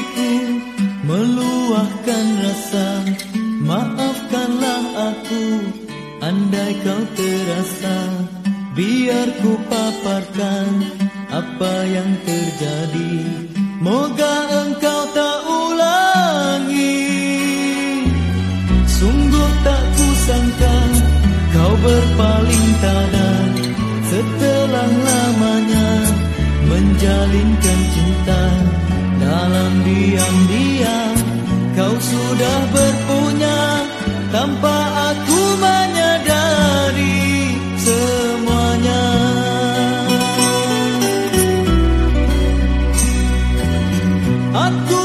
hatiku meluahkan rasa. Maafkanlah aku andai kau terasa. Biar ku paparkan apa yang terjadi. Moga engkau tak ulangi. Sungguh tak kusangka kau berpaling tadah setelah lamanya menjalinkan cinta. dalam diam-diam kau sudah berpunya tanpa aku menyadari semuanya. Aku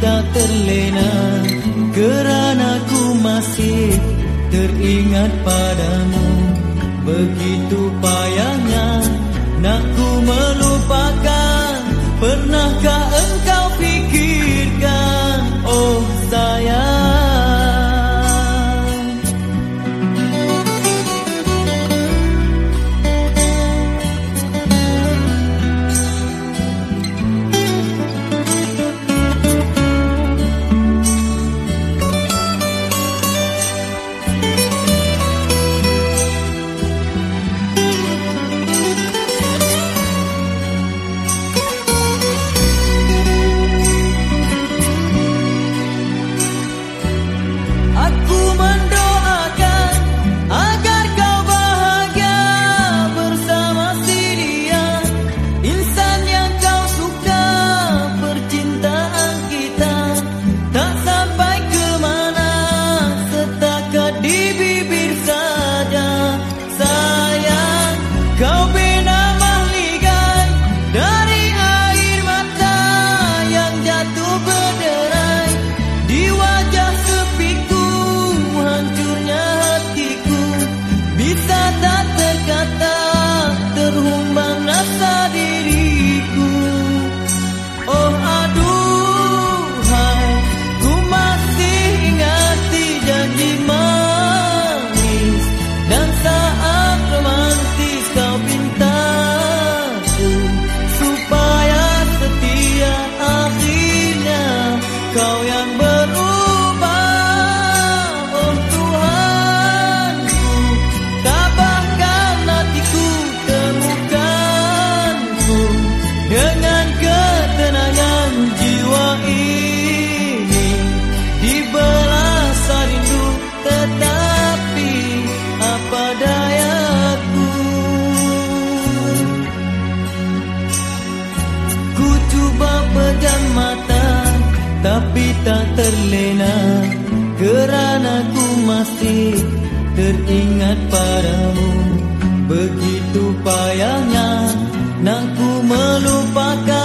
tak terlena Kerana ku masih teringat padamu. Begitu payahnya nak ku melakukannya tapi tak terlena kerana ku masih teringat padamu. Begitu payahnya nak ku melupakan